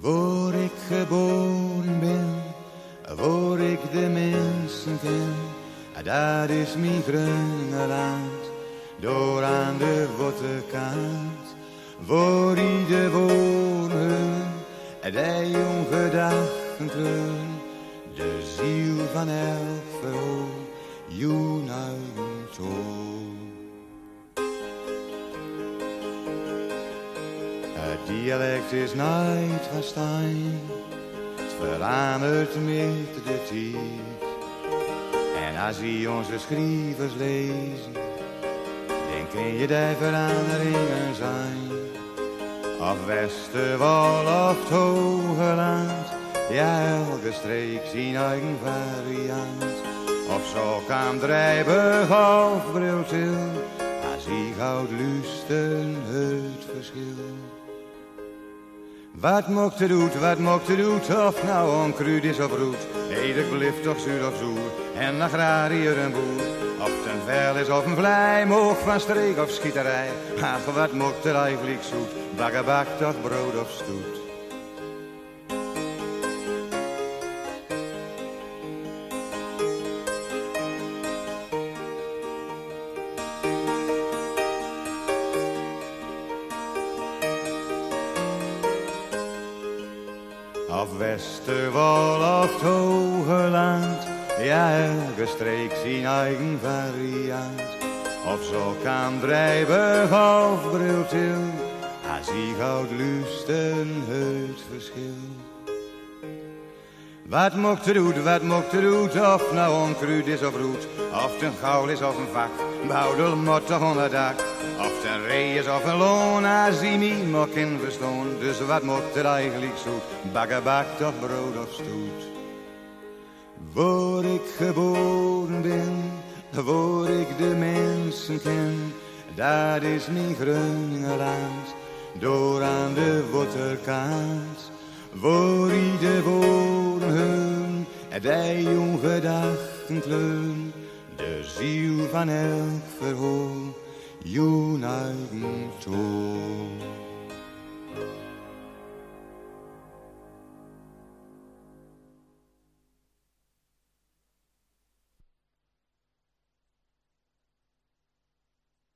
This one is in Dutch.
Voor ik geboren ben, voor ik de mensen ken, daar is mijn Grungeland, door aan de waterkant. Voor ieder wonen, die jong gedachten de ziel van elk verhoor, jou toon. Het dialect is nooit van staan, het verandert met de tijd. En als je onze schrijvers lezen, dan kun je de veranderingen zijn. Of Westerwal of het Hoge Land, ja elke streek zijn eigen variant. Of zo kan drijven of als ik goud lusten het verschil. Wat mocht het doet, wat mocht het doet, of nou onkruid is of roet. Ieder blijft toch zuur of zoer, en agrariër een boer. Of het een vel is of een vlei, moog van streek of schieterij. Ach, wat mocht er eigenlijk zoet, bakkebak toch brood of stoet. Of Westerwal of het ja, elke streek zijn eigen variant. Of zo kan drijven of briltil, als ik lusten het verschil. Wat mocht er doet, wat mocht er doet, of nou onkruid is of roet, of een gauw is of een vak, boudel mot onder dak. Of het een ree is of een loon, als die niet mag in verstaan. Dus wat mocht er eigenlijk zoet, bakken bak toch brood of stoet. Waar ik geboren ben, waar ik de mensen ken, dat is mijn groene land, door aan de waterkant. Waar ieder woorden hun, de ongedachten kleun, de ziel van elk verhoor, United Tour.